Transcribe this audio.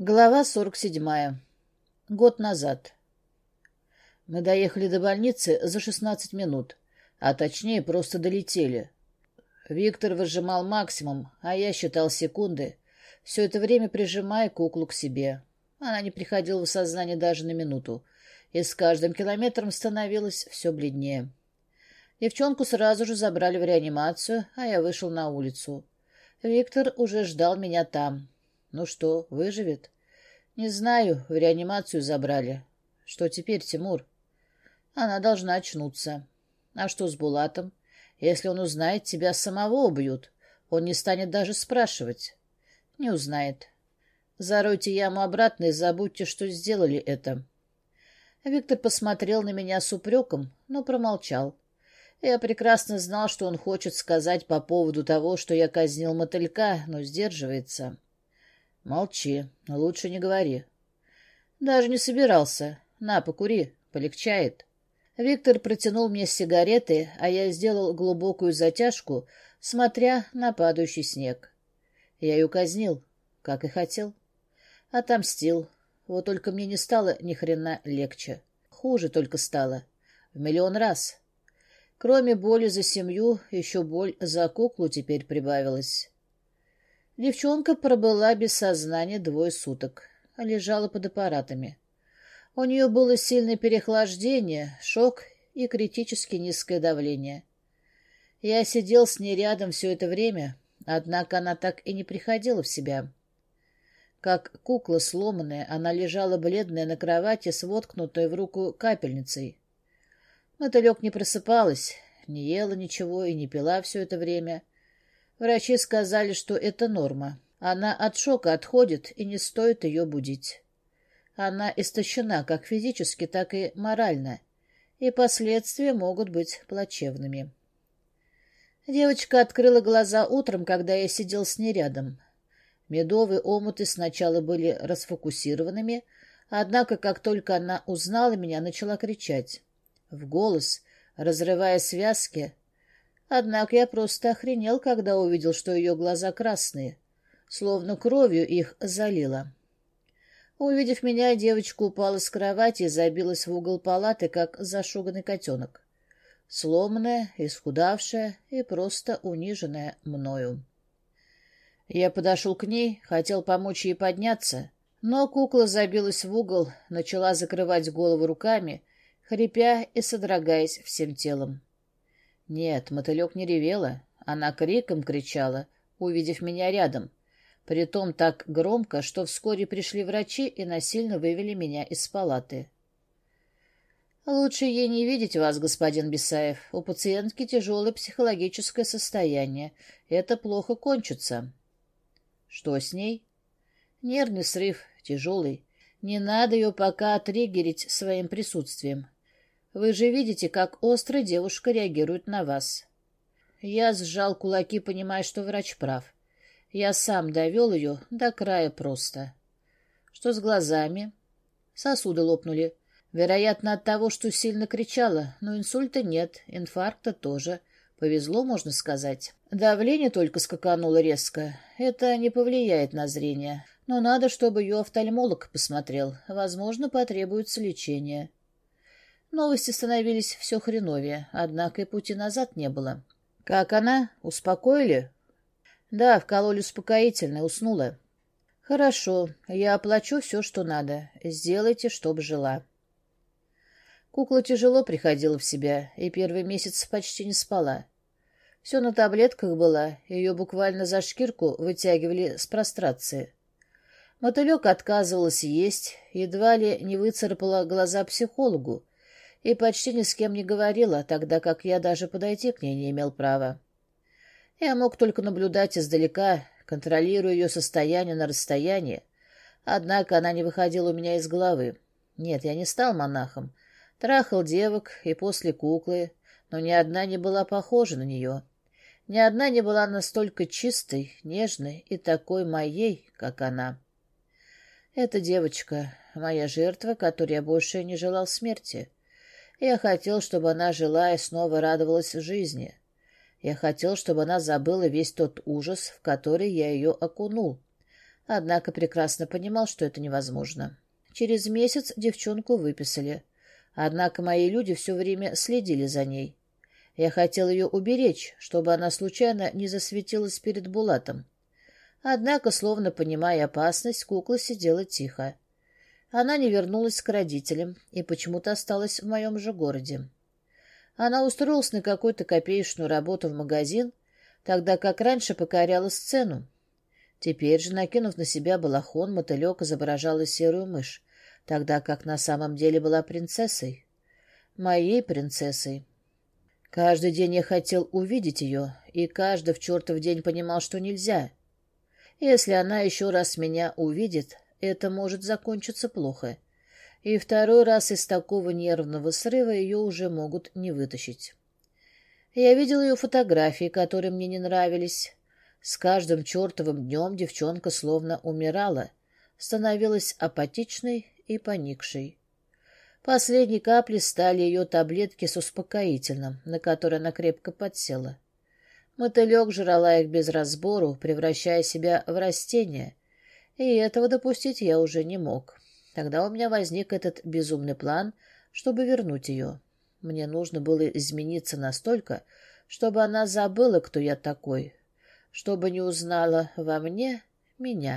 Глава 47. Год назад. Мы доехали до больницы за 16 минут, а точнее просто долетели. Виктор выжимал максимум, а я считал секунды, все это время прижимая куклу к себе. Она не приходила в сознание даже на минуту, и с каждым километром становилась все бледнее. Девчонку сразу же забрали в реанимацию, а я вышел на улицу. Виктор уже ждал меня там. Ну что, выживет? Не знаю, в реанимацию забрали. Что теперь, Тимур? Она должна очнуться. А что с Булатом? Если он узнает, тебя самого убьют. Он не станет даже спрашивать. Не узнает. Заройте яму обратно и забудьте, что сделали это. Виктор посмотрел на меня с упреком, но промолчал. Я прекрасно знал, что он хочет сказать по поводу того, что я казнил мотылька, но сдерживается. Молчи, лучше не говори. Даже не собирался. На, покури, полегчает. Виктор протянул мне сигареты, а я сделал глубокую затяжку, смотря на падающий снег. Я ее казнил, как и хотел. Отомстил. Вот только мне не стало ни хрена легче. Хуже только стало. В миллион раз. Кроме боли за семью, еще боль за куклу теперь прибавилась. Девчонка пробыла без сознания двое суток, лежала под аппаратами. У нее было сильное переохлаждение, шок и критически низкое давление. Я сидел с ней рядом все это время, однако она так и не приходила в себя. Как кукла сломанная, она лежала бледная на кровати с в руку капельницей. Мотылек не просыпалась, не ела ничего и не пила все это время — Врачи сказали, что это норма. Она от шока отходит, и не стоит ее будить. Она истощена как физически, так и морально, и последствия могут быть плачевными. Девочка открыла глаза утром, когда я сидел с ней рядом. Медовые омуты сначала были расфокусированными, однако, как только она узнала меня, начала кричать. В голос, разрывая связки, Однако я просто охренел, когда увидел, что ее глаза красные, словно кровью их залило. Увидев меня, девочка упала с кровати и забилась в угол палаты, как зашуганный котенок. Сломанная, исхудавшая и просто униженная мною. Я подошел к ней, хотел помочь ей подняться, но кукла забилась в угол, начала закрывать голову руками, хрипя и содрогаясь всем телом. Нет, мотылек не ревела. Она криком кричала, увидев меня рядом. Притом так громко, что вскоре пришли врачи и насильно вывели меня из палаты. «Лучше ей не видеть вас, господин Бесаев. У пациентки тяжелое психологическое состояние. Это плохо кончится». «Что с ней?» «Нервный срыв, тяжелый. Не надо ее пока триггерить своим присутствием. Вы же видите, как остро девушка реагирует на вас. Я сжал кулаки, понимая, что врач прав. Я сам довел ее до края просто. Что с глазами? Сосуды лопнули. Вероятно, от того, что сильно кричала, но инсульта нет, инфаркта тоже. Повезло, можно сказать. Давление только скакануло резко. Это не повлияет на зрение. Но надо, чтобы ее офтальмолог посмотрел. Возможно, потребуется лечение. Новости становились все хреновее, однако и пути назад не было. «Как она? Успокоили?» «Да, вкололи успокоительное, уснула». «Хорошо, я оплачу все, что надо. Сделайте, чтоб жила». Кукла тяжело приходила в себя, и первый месяц почти не спала. Все на таблетках была, ее буквально за шкирку вытягивали с прострации. Мотылек отказывалась есть, едва ли не выцарапала глаза психологу, и почти ни с кем не говорила, тогда как я даже подойти к ней не имел права. Я мог только наблюдать издалека, контролируя ее состояние на расстоянии, однако она не выходила у меня из головы. Нет, я не стал монахом. Трахал девок и после куклы, но ни одна не была похожа на нее. Ни одна не была настолько чистой, нежной и такой моей, как она. Эта девочка — моя жертва, которой я больше не желал смерти. Я хотел, чтобы она жила и снова радовалась жизни. Я хотел, чтобы она забыла весь тот ужас, в который я ее окунул. однако прекрасно понимал, что это невозможно. Через месяц девчонку выписали. Однако мои люди все время следили за ней. Я хотел ее уберечь, чтобы она случайно не засветилась перед Булатом. Однако, словно понимая опасность, кукла сидела тихо. Она не вернулась к родителям и почему-то осталась в моем же городе. Она устроилась на какую-то копеечную работу в магазин, тогда как раньше покоряла сцену. Теперь же, накинув на себя балахон, мотылек изображала серую мышь, тогда как на самом деле была принцессой. Моей принцессой. Каждый день я хотел увидеть ее, и каждый в чертов день понимал, что нельзя. Если она еще раз меня увидит, это может закончиться плохо. И второй раз из такого нервного срыва ее уже могут не вытащить. Я видел ее фотографии, которые мне не нравились. С каждым чертовым днем девчонка словно умирала, становилась апатичной и поникшей. Последней каплей стали ее таблетки с успокоительным, на которые она крепко подсела. Мотылек жрала их без разбору, превращая себя в растение, и этого допустить я уже не мог. Тогда у меня возник этот безумный план, чтобы вернуть ее. Мне нужно было измениться настолько, чтобы она забыла, кто я такой, чтобы не узнала во мне меня.